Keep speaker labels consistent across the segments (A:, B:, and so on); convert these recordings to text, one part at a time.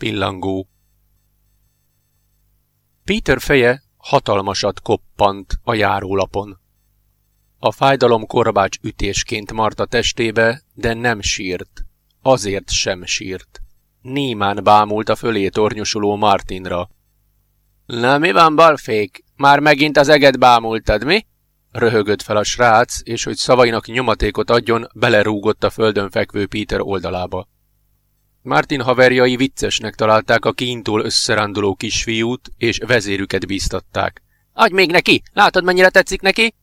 A: Pillangó Peter feje hatalmasat koppant a járólapon. A fájdalom korbács ütésként mart a testébe, de nem sírt. Azért sem sírt. Némán bámult a fölé tornyosuló Martinra. Na mi van, balfék? Már megint az eget bámultad, mi? Röhögött fel a srác, és hogy szavainak nyomatékot adjon, belerúgott a földön fekvő Peter oldalába. Martin haverjai viccesnek találták a kintól összeránduló kisfiút, és vezérüket bíztatták. Adj még neki! Látod, mennyire tetszik neki?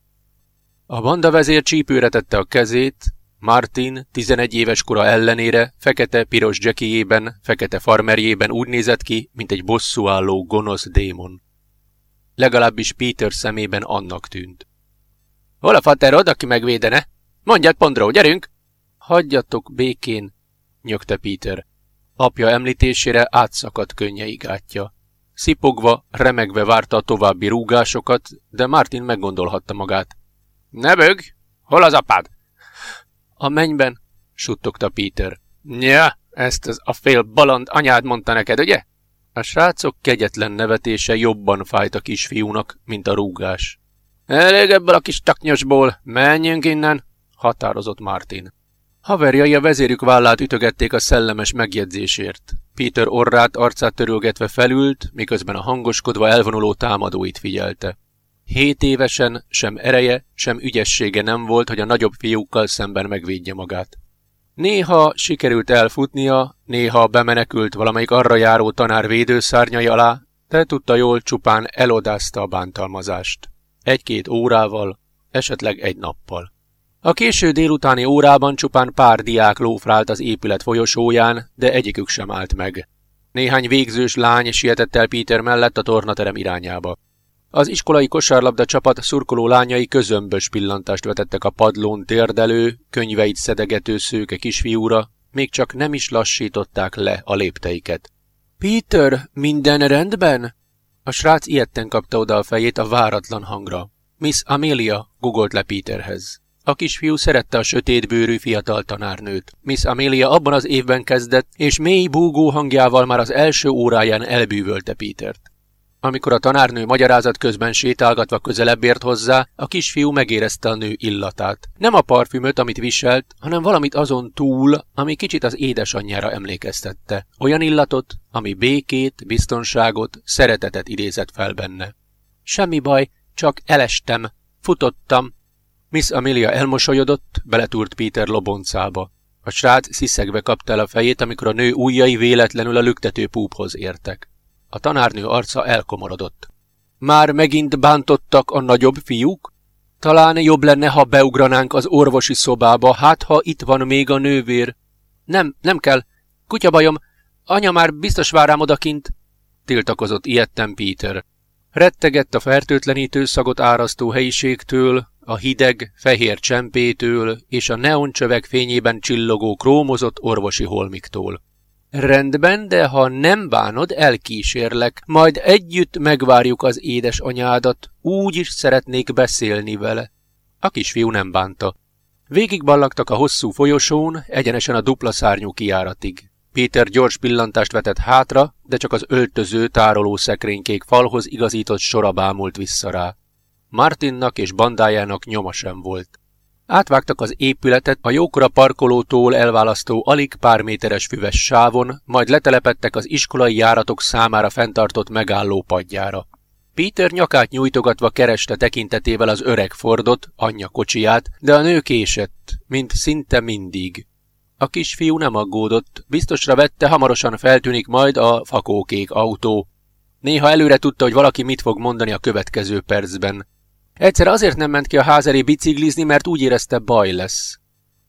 A: A banda vezér csípőre tette a kezét, Martin 11 éves kora ellenére fekete-piros jackijében, fekete farmerjében úgy nézett ki, mint egy bosszúálló gonosz démon. Legalábbis Peter szemében annak tűnt. Hol a faterod, aki megvédene? Mondjad, Pondró, gyerünk! Hagyjatok békén, nyögte Peter. Apja említésére átszakadt könnyei gátja. Szipogva, remegve várta a további rúgásokat, de Martin meggondolhatta magát. Ne bög! Hol az apád? A mennyben, suttogta Peter. Ja, ezt az a fél baland anyád mondta neked, ugye? A srácok kegyetlen nevetése jobban fájt a kisfiúnak, mint a rúgás. Elég ebből a kis taknyosból, menjünk innen, határozott Martin. Haverjai a vezérük vállát ütögették a szellemes megjegyzésért. Peter orrát, arcát törölgetve felült, miközben a hangoskodva elvonuló támadóit figyelte. Hét évesen sem ereje, sem ügyessége nem volt, hogy a nagyobb fiúkkal szemben megvédje magát. Néha sikerült elfutnia, néha bemenekült valamelyik arra járó tanár védőszárnyai alá, de tudta jól csupán elodázta a bántalmazást. Egy-két órával, esetleg egy nappal. A késő délutáni órában csupán pár diák lófrált az épület folyosóján, de egyikük sem állt meg. Néhány végzős lány sietett el Peter mellett a tornaterem irányába. Az iskolai kosárlabda csapat szurkoló lányai közömbös pillantást vetettek a padlón térdelő, könyveit szedegető szőke kisfiúra, még csak nem is lassították le a lépteiket. Peter, minden rendben? A srác ilyetten kapta oda a fejét a váratlan hangra. Miss Amelia gugolt le Peterhez. A kisfiú szerette a sötétbőrű fiatal tanárnőt. Miss Amelia abban az évben kezdett, és mély búgó hangjával már az első óráján elbűvölte Petert. Amikor a tanárnő magyarázat közben sétálgatva közelebb ért hozzá, a kisfiú megérezte a nő illatát. Nem a parfümöt, amit viselt, hanem valamit azon túl, ami kicsit az édesanyjára emlékeztette. Olyan illatot, ami békét, biztonságot, szeretetet idézett fel benne. Semmi baj, csak elestem, futottam. Miss Amelia elmosolyodott, beletúrt Peter loboncába. A srác sziszegve kapta el a fejét, amikor a nő ujjai véletlenül a lüktető púphoz értek. A tanárnő arca elkomorodott. Már megint bántottak a nagyobb fiúk? Talán jobb lenne, ha beugranánk az orvosi szobába, hát ha itt van még a nővér. Nem, nem kell. Kutyabajom, anya már biztos vár rám odakint, tiltakozott ilyetten Peter. Rettegett a fertőtlenítő szagot árasztó helyiségtől, a hideg, fehér csempétől és a neoncsövek fényében csillogó krómozott orvosi holmiktól. Rendben, de ha nem bánod, elkísérlek, majd együtt megvárjuk az édes anyádat, úgy is szeretnék beszélni vele. A kisfiú nem bánta. Végigballagtak a hosszú folyosón, egyenesen a dupla szárnyú kiáratig. Péter gyors pillantást vetett hátra, de csak az öltöző tároló szekrénykék falhoz igazított sora bámult vissza rá. Martinnak és bandájának nyoma sem volt. Átvágtak az épületet a jókora parkolótól elválasztó alig pár méteres füves sávon, majd letelepettek az iskolai járatok számára fenntartott megálló padjára. Peter nyakát nyújtogatva kereste tekintetével az öreg Fordot, anyja kocsiját, de a nő késett, mint szinte mindig. A kisfiú nem aggódott, biztosra vette, hamarosan feltűnik majd a fakókék autó. Néha előre tudta, hogy valaki mit fog mondani a következő percben. Egyszer azért nem ment ki a ház elé biciklizni, mert úgy érezte baj lesz.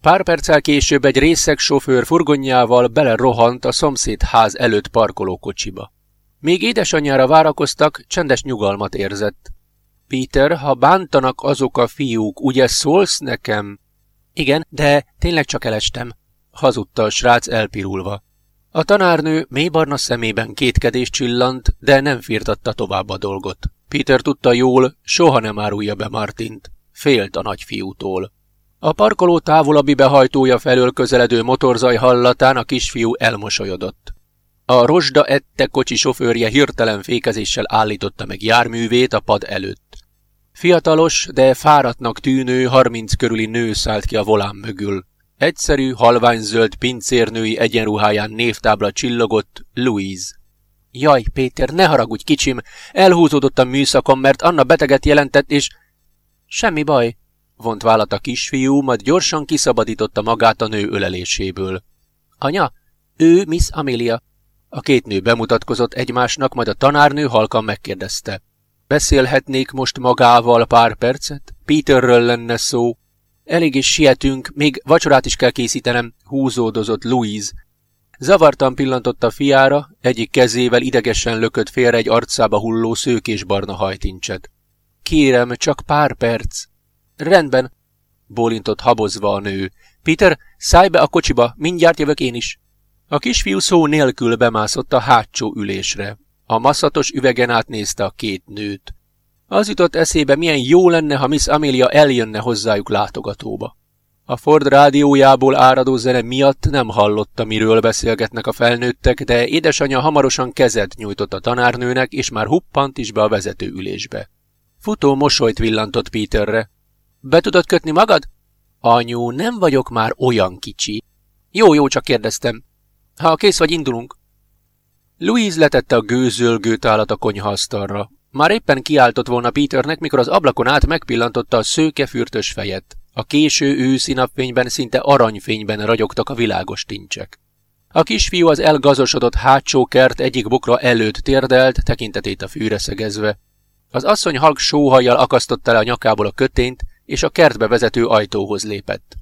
A: Pár perccel később egy részeg sofőr furgonjával belerohant a szomszéd ház előtt parkoló kocsiba. Még édesanyjára várakoztak, csendes nyugalmat érzett. Peter, ha bántanak azok a fiúk, ugye szólsz nekem? Igen, de tényleg csak elestem, hazudta a srác elpirulva. A tanárnő mélybarna szemében kétkedés csillant, de nem firtatta tovább a dolgot. Peter tudta jól, soha nem árulja be Martint. Félt a nagyfiútól. A parkoló távolabbi behajtója felől közeledő motorzaj hallatán a kisfiú elmosolyodott. A rozsda ette kocsi sofőrje hirtelen fékezéssel állította meg járművét a pad előtt. Fiatalos, de fáradtnak tűnő, harminc körüli nő szállt ki a volán mögül. Egyszerű, halványzöld pincérnői egyenruháján névtábla csillogott Louise. Jaj, Péter, ne haragudj, kicsim! Elhúzódott a műszakon, mert Anna beteget jelentett, és... Semmi baj, vont vállat a kisfiú, majd gyorsan kiszabadította magát a nő öleléséből. Anya, ő Miss Amelia. A két nő bemutatkozott egymásnak, majd a tanárnő halkan megkérdezte. Beszélhetnék most magával pár percet? Peterről lenne szó. Elég is sietünk, még vacsorát is kell készítenem, húzódozott Louise. Zavartan pillantott a fiára, egyik kezével idegesen lökött félre egy arcába hulló szőkésbarna hajtincset. Kérem, csak pár perc. Rendben, bólintott habozva a nő. Peter, szállj be a kocsiba, mindjárt jövök én is. A kisfiú szó nélkül bemászott a hátsó ülésre. A maszatos üvegen átnézte a két nőt. Az jutott eszébe, milyen jó lenne, ha Miss Amelia eljönne hozzájuk látogatóba. A Ford rádiójából áradó zene miatt nem hallotta, miről beszélgetnek a felnőttek, de édesanyja hamarosan kezet nyújtott a tanárnőnek, és már huppant is be a vezetőülésbe. Futó mosolyt villantott Peterre. Be tudod kötni magad? Anyu, nem vagyok már olyan kicsi. Jó, jó, csak kérdeztem. Ha kész vagy, indulunk. Louise letette a gőzölgőt állat a konyhaasztalra. Már éppen kiáltott volna Peternek, mikor az ablakon át megpillantotta a szőke fürtös fejet. A késő őszi napfényben szinte aranyfényben ragyogtak a világos tincsek. A kisfiú az elgazosodott hátsó kert egyik bokra előtt térdelt, tekintetét a fűre szegezve. Az asszony halk sóhajjal akasztotta le a nyakából a kötényt, és a kertbe vezető ajtóhoz lépett.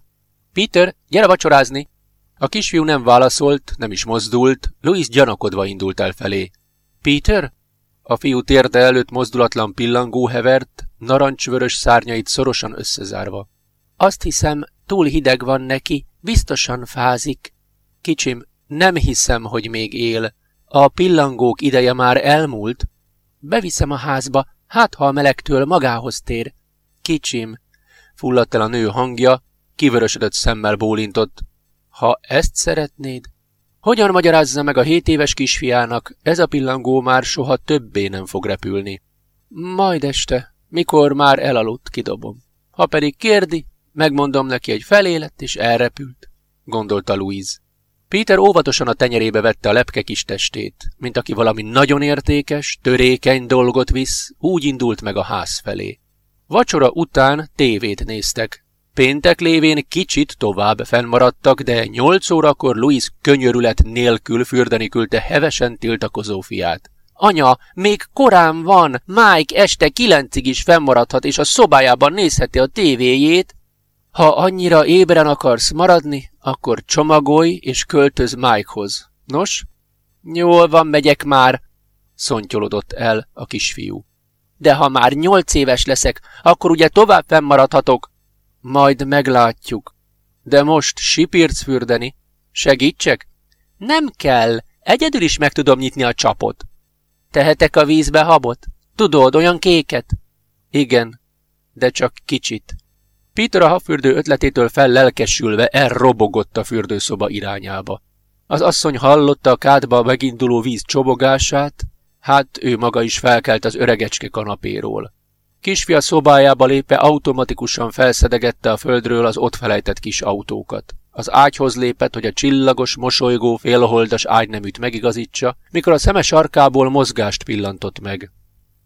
A: Peter, gyere vacsorázni! A kisfiú nem válaszolt, nem is mozdult, Louis gyanakodva indult el felé. Peter? A fiú térde előtt mozdulatlan pillangó hevert, narancsvörös szárnyait szorosan összezárva. Azt hiszem, túl hideg van neki, biztosan fázik. Kicsim, nem hiszem, hogy még él. A pillangók ideje már elmúlt. Beviszem a házba, hát ha a melegtől magához tér. Kicsim, fulladt el a nő hangja, kivörösödött szemmel bólintott. Ha ezt szeretnéd, hogyan magyarázza meg a hét éves kisfiának, ez a pillangó már soha többé nem fog repülni? Majd este, mikor már elaludt, kidobom. Ha pedig kérdi, megmondom neki, hogy felélett és elrepült, gondolta Louise. Peter óvatosan a tenyerébe vette a lepke kis testét, mint aki valami nagyon értékes, törékeny dolgot visz, úgy indult meg a ház felé. Vacsora után tévét néztek, Péntek lévén kicsit tovább fennmaradtak, de nyolc órakor Louis könyörület nélkül fürdeni küldte hevesen tiltakozó fiát. Anya, még korán van, Mike este kilencig is fennmaradhat, és a szobájában nézheti a tévéjét. Ha annyira ébren akarsz maradni, akkor csomagolj és költöz Mikehoz. Nos? Jól van, megyek már, szontyolodott el a kisfiú. De ha már nyolc éves leszek, akkor ugye tovább fennmaradhatok, majd meglátjuk. De most sipírc fürdeni. Segítsek? Nem kell. Egyedül is meg tudom nyitni a csapot. Tehetek a vízbe habot? Tudod, olyan kéket? Igen, de csak kicsit. Peter a hafürdő ötletétől fellelkesülve elrobogott a fürdőszoba irányába. Az asszony hallotta a kádba meginduló víz csobogását, hát ő maga is felkelt az öregecske kanapéról. Kisfia szobájába lépve automatikusan felszedegette a földről az ott felejtett kis autókat. Az ágyhoz lépett, hogy a csillagos, mosolygó, félholdas ágyneműt megigazítsa, mikor a szeme sarkából mozgást pillantott meg.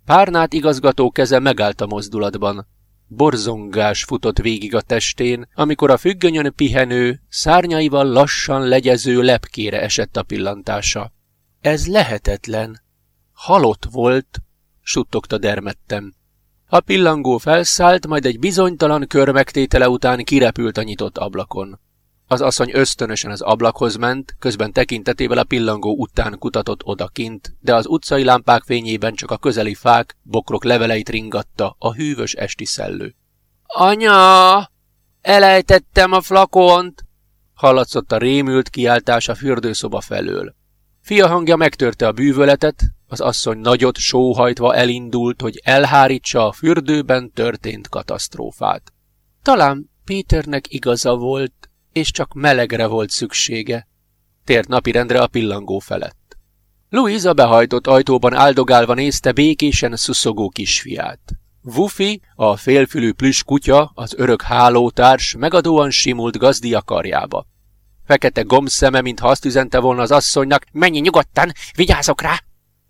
A: Párnát igazgató keze megállt a mozdulatban. Borzongás futott végig a testén, amikor a függönyön pihenő, szárnyaival lassan legyező lepkére esett a pillantása. Ez lehetetlen. Halott volt, suttogta dermettem. A pillangó felszállt, majd egy bizonytalan kör megtétele után kirepült a nyitott ablakon. Az asszony ösztönösen az ablakhoz ment, közben tekintetével a pillangó után kutatott odakint, de az utcai lámpák fényében csak a közeli fák, bokrok leveleit ringatta a hűvös esti szellő. Anya! Elejtettem a flakont! Hallatszott a rémült kiáltás a fürdőszoba felől. Fia hangja megtörte a bűvöletet, az asszony nagyot sóhajtva elindult, hogy elhárítsa a fürdőben történt katasztrófát. Talán Péternek igaza volt, és csak melegre volt szüksége. Tért napirendre a pillangó felett. Louise a behajtott ajtóban áldogálva nézte békésen szuszogó kisfiát. Wufi, a félfülű plüss kutya, az örök hálótárs, megadóan simult gazdia karjába. Fekete gombszeme, mintha azt üzente volna az asszonynak, menj nyugodtan, vigyázok rá!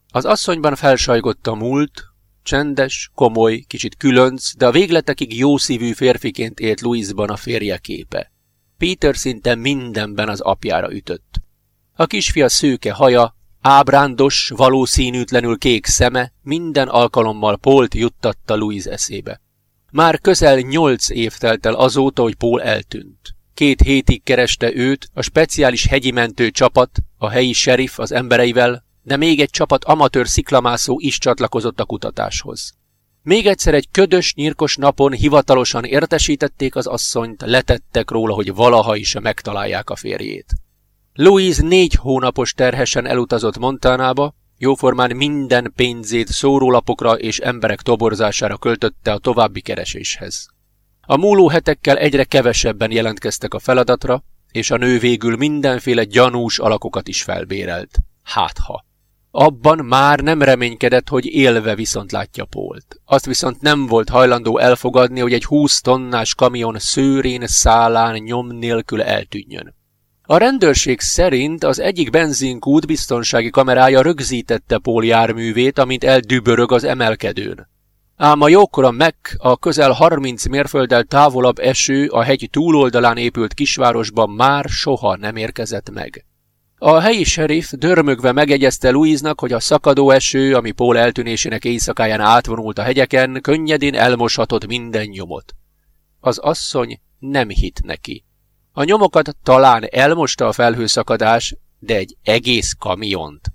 A: Az asszonyban felsajgott a múlt, csendes, komoly, kicsit különc, de a végletekig jószívű férfiként élt Louisban a férje képe. Peter szinte mindenben az apjára ütött. A kisfia szőke haja, ábrándos, valószínűtlenül kék szeme minden alkalommal Pólt juttatta Louise eszébe. Már közel nyolc év telt el azóta, hogy Paul eltűnt. Két hétig kereste őt a speciális hegyi mentő csapat, a helyi sheriff az embereivel, de még egy csapat amatőr sziklamászó is csatlakozott a kutatáshoz. Még egyszer egy ködös, nyírkos napon hivatalosan értesítették az asszonyt, letettek róla, hogy valaha is megtalálják a férjét. Louise négy hónapos terhesen elutazott Montánába, jóformán minden pénzét szórólapokra és emberek toborzására költötte a további kereséshez. A múló hetekkel egyre kevesebben jelentkeztek a feladatra, és a nő végül mindenféle gyanús alakokat is felbérelt. Hátha. Abban már nem reménykedett, hogy élve viszont látja Pólt. Azt viszont nem volt hajlandó elfogadni, hogy egy 20 tonnás kamion szőrén, szálán, nyom nélkül eltűnjön. A rendőrség szerint az egyik benzinkút biztonsági kamerája rögzítette Pól járművét, amint eldübörög az emelkedőn. Ám a jókora meg a közel 30 mérfölddel távolabb eső a hegy túloldalán épült kisvárosban már soha nem érkezett meg. A helyi sheriff dörmögve megegyezte Louise-nak, hogy a szakadó eső, ami Paul eltűnésének éjszakáján átvonult a hegyeken, könnyedén elmoshatott minden nyomot. Az asszony nem hit neki. A nyomokat talán elmosta a felhőszakadás, de egy egész kamiont.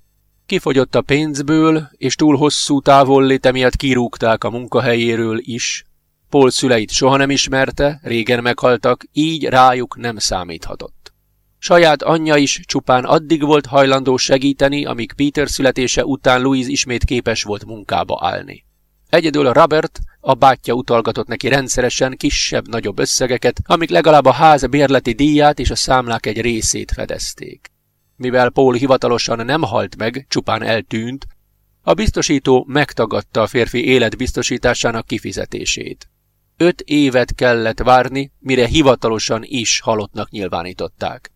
A: Kifogyott a pénzből, és túl hosszú távolléte miatt kirúgták a munkahelyéről is. Paul szüleit soha nem ismerte, régen meghaltak, így rájuk nem számíthatott. Saját anyja is csupán addig volt hajlandó segíteni, amíg Peter születése után Louise ismét képes volt munkába állni. Egyedül Robert, a bátyja utalgatott neki rendszeresen kisebb-nagyobb összegeket, amik legalább a ház bérleti díját és a számlák egy részét fedezték. Mivel Paul hivatalosan nem halt meg, csupán eltűnt, a biztosító megtagadta a férfi életbiztosításának kifizetését. Öt évet kellett várni, mire hivatalosan is halottnak nyilvánították.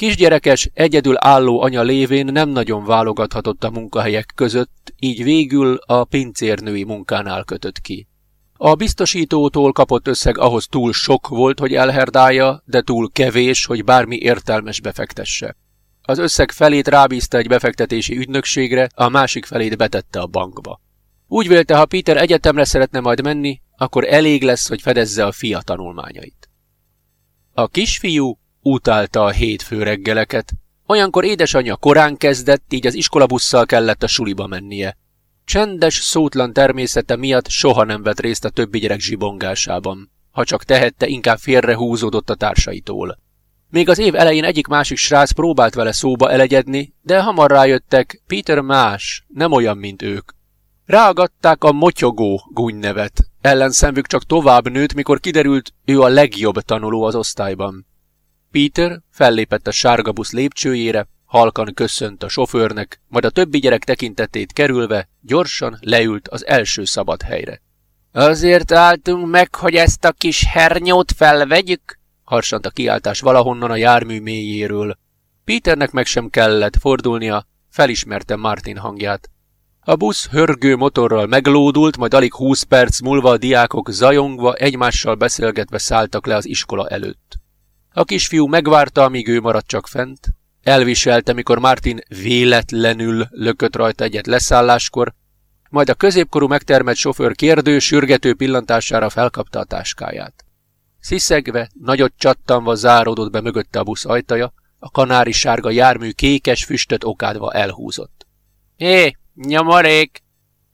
A: Kisgyerekes, egyedül álló anya lévén nem nagyon válogathatott a munkahelyek között, így végül a pincérnői munkánál kötött ki. A biztosítótól kapott összeg ahhoz túl sok volt, hogy elherdálja, de túl kevés, hogy bármi értelmes befektesse. Az összeg felét rábízta egy befektetési ügynökségre, a másik felét betette a bankba. Úgy vélte, ha Peter egyetemre szeretne majd menni, akkor elég lesz, hogy fedezze a fia tanulmányait. A kisfiú utálta a hétfő reggeleket. Olyankor édesanyja korán kezdett, így az iskolabusszal kellett a suliba mennie. Csendes, szótlan természete miatt soha nem vett részt a többi gyerek zsibongásában. Ha csak tehette, inkább félrehúzódott a társaitól. Még az év elején egyik-másik srác próbált vele szóba elegyedni, de hamar rájöttek, Peter más, nem olyan, mint ők. Ráagadták a motyogó gúnynevet. Ellenszemvük csak tovább nőtt, mikor kiderült, ő a legjobb tanuló az osztályban. Peter fellépett a sárga busz lépcsőjére, halkan köszönt a sofőrnek, majd a többi gyerek tekintetét kerülve gyorsan leült az első szabad helyre. Azért álltunk meg, hogy ezt a kis hernyót felvegyük, harsant a kiáltás valahonnan a jármű mélyéről. Peternek meg sem kellett fordulnia, felismerte Martin hangját. A busz hörgő motorral meglódult, majd alig húsz perc múlva a diákok zajongva, egymással beszélgetve szálltak le az iskola előtt. A kisfiú megvárta, amíg ő maradt csak fent, elviselte, mikor Martin véletlenül lökött rajta egyet leszálláskor, majd a középkorú megtermett sofőr kérdő, sürgető pillantására felkapta a táskáját. Sziszegve, nagyot csattanva záródott be mögötte a busz ajtaja, a kanári sárga jármű kékes füstöt okádva elhúzott. Hé, nyomorék!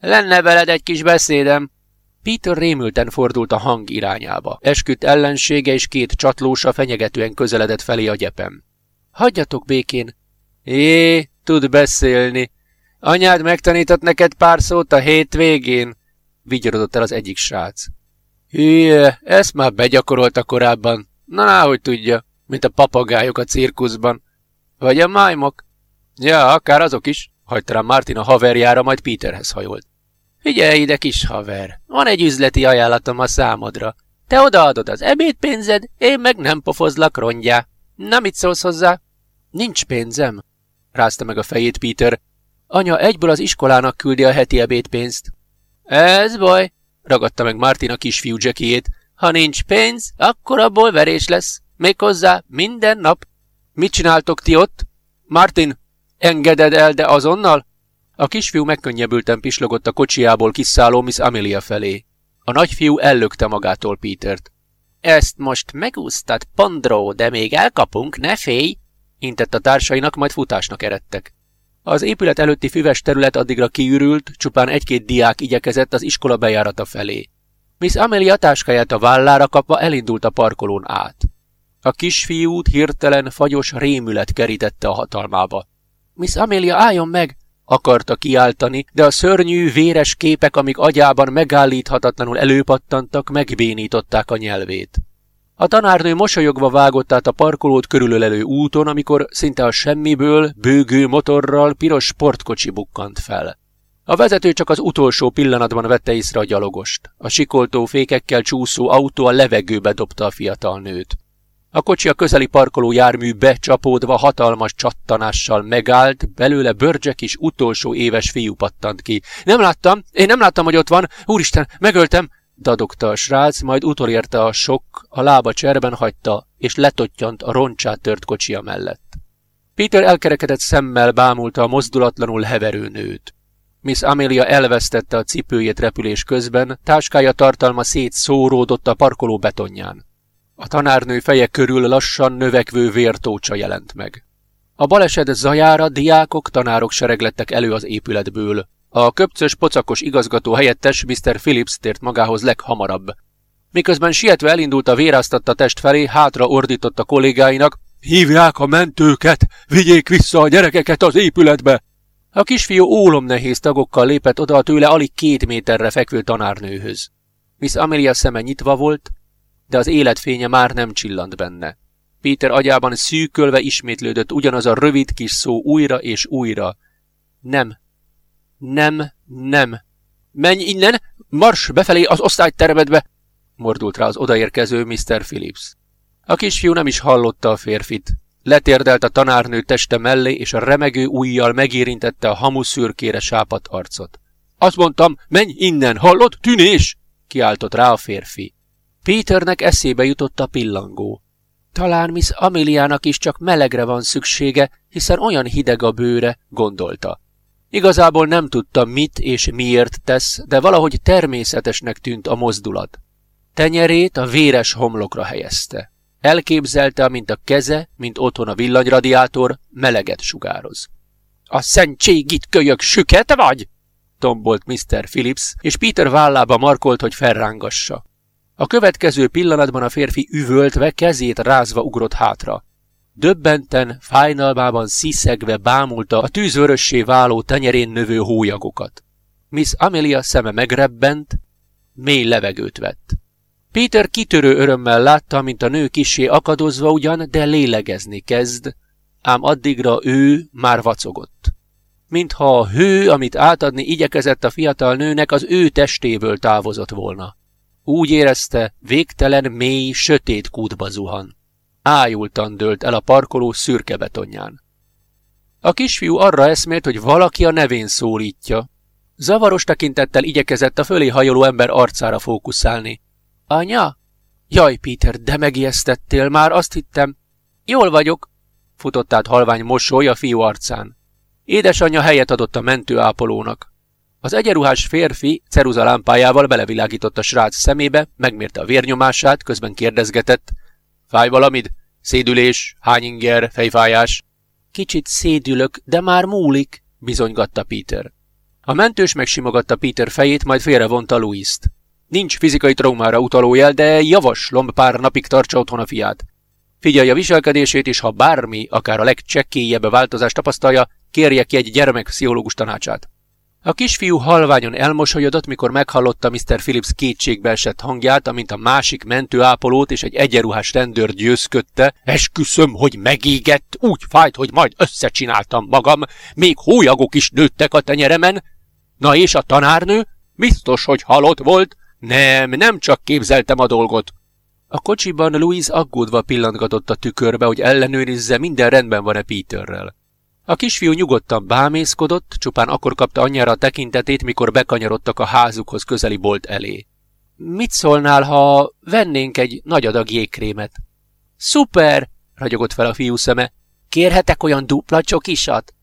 A: Lenne veled egy kis beszédem! Peter rémülten fordult a hang irányába. Esküdt ellensége és két csatlósa fenyegetően közeledett felé a gyepem. Hagyjatok békén! Jé, tud beszélni. Anyád megtanított neked pár szót a hétvégén? Vigyorodott el az egyik srác. Hülye, ezt már begyakorolta korábban. Na, hogy tudja, mint a papagájok a cirkuszban. Vagy a májmok. Ja, akár azok is, Hagyta rám Martin a haverjára, majd Peterhez hajolt. Figyelj ide, kis haver, van egy üzleti ajánlatom a számodra. Te odaadod az ebédpénzed, én meg nem pofozlak rongyá. Na, mit szólsz hozzá? Nincs pénzem, rázta meg a fejét Peter. Anya egyből az iskolának küldi a heti ebédpénzt. Ez baj, ragadta meg Martin a kisfiú Jackiét. Ha nincs pénz, akkor abból verés lesz. Méghozzá minden nap. Mit csináltok ti ott? Martin, engeded el, de azonnal? A kisfiú megkönnyebbülten pislogott a kocsiából kiszálló Miss Amelia felé. A nagyfiú ellökte magától Petert. Ezt most megúsztad, Pandró, de még elkapunk, ne félj! intett a társainak, majd futásnak eredtek. Az épület előtti füves terület addigra kiürült, csupán egy-két diák igyekezett az iskola bejárata felé. Miss Amelia táskáját a vállára kapva elindult a parkolón át. A kisfiút hirtelen fagyos rémület kerítette a hatalmába. Miss Amelia, álljon meg! Akarta kiáltani, de a szörnyű, véres képek, amik agyában megállíthatatlanul előpattantak, megbénították a nyelvét. A tanárnő mosolyogva vágott át a parkolót körülölelő úton, amikor szinte a semmiből, bőgő motorral piros sportkocsi bukkant fel. A vezető csak az utolsó pillanatban vette észre a gyalogost. A sikoltó fékekkel csúszó autó a levegőbe dobta a fiatal nőt. A kocsi a közeli parkoló jármű becsapódva hatalmas csattanással megállt, belőle Börgyek is utolsó éves fiú pattant ki. Nem láttam, én nem láttam, hogy ott van, úristen, megöltem, dadogta a srác, majd utolérte a sok, a lába cserben hagyta, és letottyant a roncsát tört kocsia mellett. Peter elkerekedett szemmel bámulta a mozdulatlanul heverő nőt. Miss Amelia elvesztette a cipőjét repülés közben, táskája tartalma szétszóródott a parkoló betonján. A tanárnő feje körül lassan növekvő vértócsa jelent meg. A baleset zajára diákok, tanárok sereglettek elő az épületből. A köpcös, pocakos igazgató helyettes Mr. Phillips tért magához leghamarabb. Miközben sietve elindult a véráztatta test felé, hátra ordított a kollégáinak, Hívják a mentőket! Vigyék vissza a gyerekeket az épületbe! A kisfiú ólom nehéz tagokkal lépett oda a tőle alig két méterre fekvő tanárnőhöz. Miss Amelia szeme nyitva volt, de az életfénye már nem csillant benne. Péter agyában szűkölve ismétlődött ugyanaz a rövid kis szó újra és újra. Nem. Nem, nem. Menj innen! Mars befelé az osztálytermedbe! Mordult rá az odaérkező Mr. Phillips. A kisfiú nem is hallotta a férfit. Letérdelt a tanárnő teste mellé, és a remegő ujjal megérintette a hamuszürkére sápat arcot. Azt mondtam, menj innen, hallod? Tűnés! kiáltott rá a férfi. Péternek eszébe jutott a pillangó. Talán Miss Ameliának is csak melegre van szüksége, hiszen olyan hideg a bőre, gondolta. Igazából nem tudta, mit és miért tesz, de valahogy természetesnek tűnt a mozdulat. Tenyerét a véres homlokra helyezte. Elképzelte, mint a keze, mint otthon a villanyradiátor, meleget sugároz. A szentségit kölyök süket vagy? tombolt Mr. Phillips, és Peter vállába markolt, hogy felrángassa. A következő pillanatban a férfi üvöltve, kezét rázva ugrott hátra. Döbbenten, fájnalmában sziszegve bámulta a tűzvörössé váló tenyerén növő hólyagokat. Miss Amelia szeme megrebbent, mély levegőt vett. Péter kitörő örömmel látta, mint a nő kisé akadozva ugyan, de lélegezni kezd, ám addigra ő már vacogott. Mintha a hő, amit átadni igyekezett a fiatal nőnek, az ő testéből távozott volna. Úgy érezte, végtelen, mély, sötét kútba zuhan. Ájultan dőlt el a parkoló szürke betonján. A kisfiú arra eszmélt, hogy valaki a nevén szólítja. Zavaros tekintettel igyekezett a fölé hajoló ember arcára fókuszálni. Anya? Jaj, Péter, de megijesztettél, már azt hittem. Jól vagyok, futott át halvány mosoly a fiú arcán. Édesanyja helyet adott a mentőápolónak. Az egyenruhás férfi ceruzalámpájával belevilágított a srác szemébe, megmérte a vérnyomását, közben kérdezgetett. Fáj valamid? Szédülés, hányinger, fejfájás? Kicsit szédülök, de már múlik, bizonygatta Peter. A mentős megsimogatta Peter fejét, majd félrevonta Louis-t. Nincs fizikai traumára utaló jel, de javaslom pár napig tartsa otthon a fiát. Figyelj a viselkedését, és ha bármi, akár a legcsekkélyebb változást tapasztalja, kérje ki egy gyermekpszichológus tanácsát. A kisfiú halványon elmosolyodott, mikor meghallotta Mr. Phillips kétségbe esett hangját, amint a másik mentőápolót és egy egyenruhás rendőr győzködte. Esküszöm, hogy megégett, úgy fájt, hogy majd összecsináltam magam, még hólyagok is nőttek a tenyeremen. Na és a tanárnő? Biztos, hogy halott volt? Nem, nem csak képzeltem a dolgot. A kocsiban Louise aggódva pillantgatott a tükörbe, hogy ellenőrizze, minden rendben van-e Peterrel. A kisfiú nyugodtan bámészkodott, csupán akkor kapta anyjára a tekintetét, mikor bekanyarodtak a házukhoz közeli bolt elé. Mit szólnál, ha vennénk egy nagy adag jégkrémet? Szuper! ragyogott fel a fiú szeme. Kérhetek olyan dupla csokisat?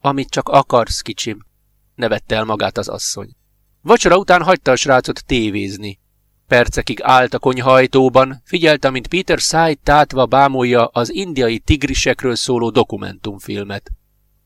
A: Amit csak akarsz, kicsim, nevette el magát az asszony. Vacsora után hagyta a srácot tévézni. Percekig állt a konyhajtóban, figyelte, mint Peter száj tátva bámulja az indiai tigrisekről szóló dokumentumfilmet.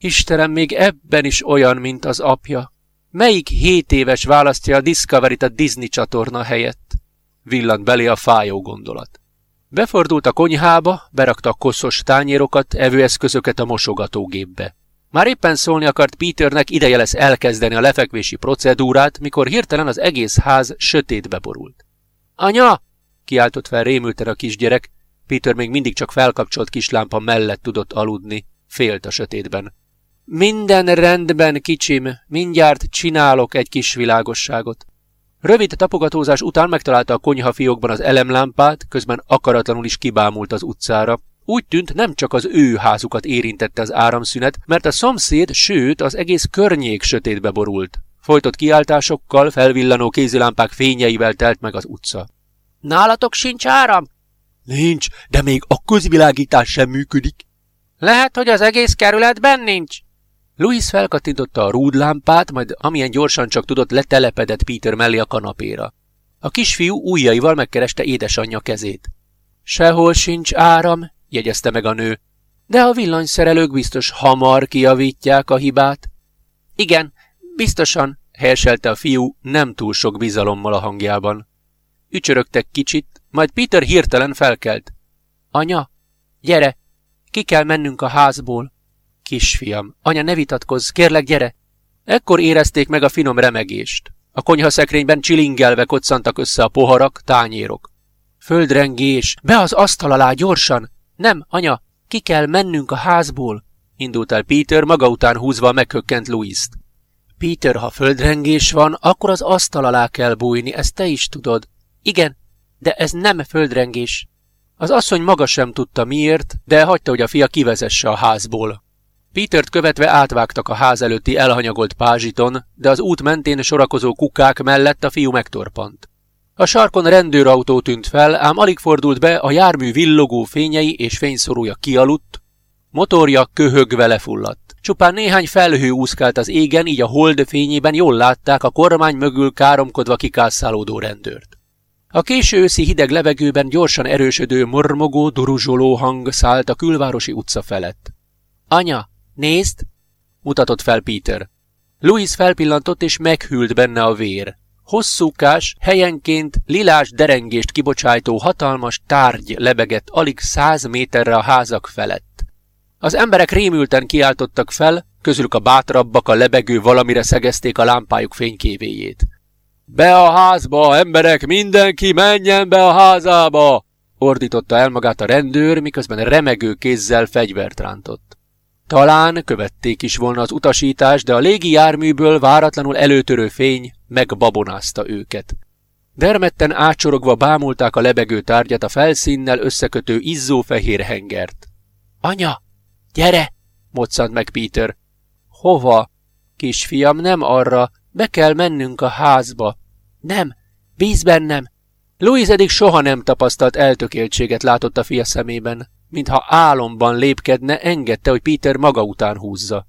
A: Istenem, még ebben is olyan, mint az apja. Melyik hét éves választja a Discovery-t a Disney csatorna helyett? Villant belé a fájó gondolat. Befordult a konyhába, berakta a koszos tányérokat, evőeszközöket a mosogatógépbe. Már éppen szólni akart Peternek, ideje lesz elkezdeni a lefekvési procedúrát, mikor hirtelen az egész ház sötétbe borult. Anya! kiáltott fel rémülten a kisgyerek. Peter még mindig csak felkapcsolt kislámpa mellett tudott aludni. Félt a sötétben. Minden rendben, kicsim, mindjárt csinálok egy kis világosságot. Rövid tapogatózás után megtalálta a konyha fiókban az elemlámpát, közben akaratlanul is kibámult az utcára. Úgy tűnt, nem csak az ő házukat érintette az áramszünet, mert a szomszéd, sőt, az egész környék sötétbe borult. Folytott kiáltásokkal, felvillanó kézilámpák fényeivel telt meg az utca. Nálatok sincs áram? Nincs, de még a közvilágítás sem működik. Lehet, hogy az egész kerületben nincs? Louis felkattintotta a rúdlámpát, majd amilyen gyorsan csak tudott letelepedett Peter mellé a kanapéra. A kisfiú ujjaival megkereste édesanyja kezét. Sehol sincs áram, jegyezte meg a nő, de a villanyszerelők biztos hamar kiavítják a hibát. Igen, biztosan, helyeselte a fiú nem túl sok bizalommal a hangjában. Ücsörögtek kicsit, majd Peter hirtelen felkelt. Anya, gyere, ki kell mennünk a házból. Kisfiam, anya, ne vitatkozz, kérlek, gyere! Ekkor érezték meg a finom remegést. A konyhaszekrényben csilingelve koccantak össze a poharak, tányérok. Földrengés! Be az asztal alá, gyorsan! Nem, anya, ki kell mennünk a házból! Indult el Peter, maga után húzva meghökkent Louis-t. Peter, ha földrengés van, akkor az asztal alá kell bújni, ezt te is tudod. Igen, de ez nem földrengés. Az asszony maga sem tudta miért, de hagyta, hogy a fia kivezesse a házból. Petert követve átvágtak a ház előtti elhanyagolt pázsiton, de az út mentén sorakozó kukák mellett a fiú megtorpant. A sarkon rendőrautó tűnt fel, ám alig fordult be, a jármű villogó fényei és fényszorója kialudt, motorja köhögve lefulladt. Csupán néhány felhő úszkált az égen, így a hold fényében jól látták a kormány mögül káromkodva kikászálódó rendőrt. A késő őszi hideg levegőben gyorsan erősödő, mormogó, duruzsoló hang szállt a külvárosi utca felett. Anya, Nézd! mutatott fel Peter. Louis felpillantott, és meghűlt benne a vér. Hosszúkás, helyenként lilás derengést kibocsájtó hatalmas tárgy lebegett alig száz méterre a házak felett. Az emberek rémülten kiáltottak fel, közülük a bátrabbak a lebegő valamire szegezték a lámpájuk fénykévéjét. Be a házba, emberek, mindenki menjen be a házába! ordította el magát a rendőr, miközben remegő kézzel fegyvert rántott. Talán követték is volna az utasítást, de a légi járműből váratlanul előtörő fény megbabonázta őket. Dermetten ácsorogva bámulták a lebegő tárgyat a felszínnel összekötő izzó fehér hengert. Anya, gyere! moccant meg Peter. Hova? Kisfiam, nem arra. Be kell mennünk a házba. Nem, bíz bennem. Louis eddig soha nem tapasztalt eltökéltséget látott a fia szemében mintha álomban lépkedne, engedte, hogy Peter maga után húzza.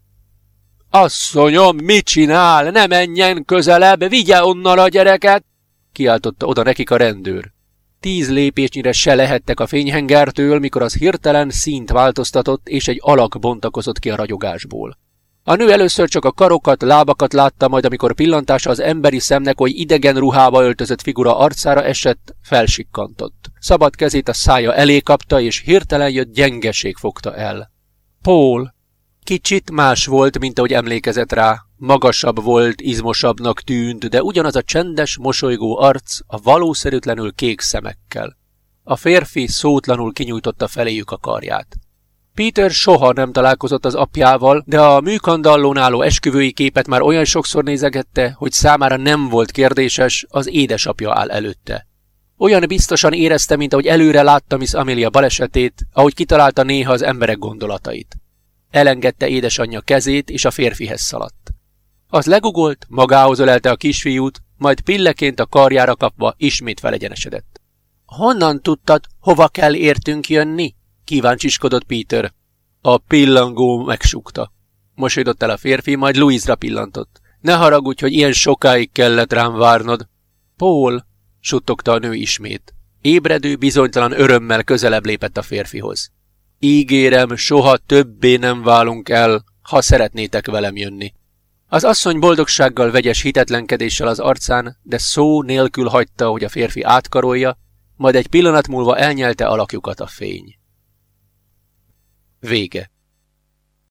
A: Asszonyom, mit csinál? Ne menjen közelebb, vigye onnan a gyereket! kiáltotta oda nekik a rendőr. Tíz lépésnyire se lehettek a fényhengertől, mikor az hirtelen színt változtatott, és egy alak bontakozott ki a ragyogásból. A nő először csak a karokat, lábakat látta, majd amikor pillantása az emberi szemnek oly idegen ruhába öltözött figura arcára esett, felsikkantott. Szabad kezét a szája elé kapta, és hirtelen jött gyengeség fogta el. Paul! Kicsit más volt, mint ahogy emlékezett rá. Magasabb volt, izmosabbnak tűnt, de ugyanaz a csendes, mosolygó arc a valószerűtlenül kék szemekkel. A férfi szótlanul kinyújtotta feléjük a karját. Peter soha nem találkozott az apjával, de a műkandallón álló esküvői képet már olyan sokszor nézegette, hogy számára nem volt kérdéses, az édesapja áll előtte. Olyan biztosan érezte, mint ahogy előre látta Miss Amelia balesetét, ahogy kitalálta néha az emberek gondolatait. Elengedte édesanyja kezét, és a férfihez szaladt. Az legugolt, magához ölelte a kisfiút, majd pilleként a karjára kapva ismét felegyenesedett. Honnan tudtad, hova kell értünk jönni? Kíváncsiskodott Peter. A pillangó megsukta. Mosolydott el a férfi, majd Louise-ra pillantott. Ne haragudj, hogy ilyen sokáig kellett rám várnod. Paul, suttogta a nő ismét. Ébredő, bizonytalan örömmel közelebb lépett a férfihoz. Ígérem, soha többé nem válunk el, ha szeretnétek velem jönni. Az asszony boldogsággal vegyes hitetlenkedéssel az arcán, de szó nélkül hagyta, hogy a férfi átkarolja, majd egy pillanat múlva elnyelte alakjukat a fény. Vége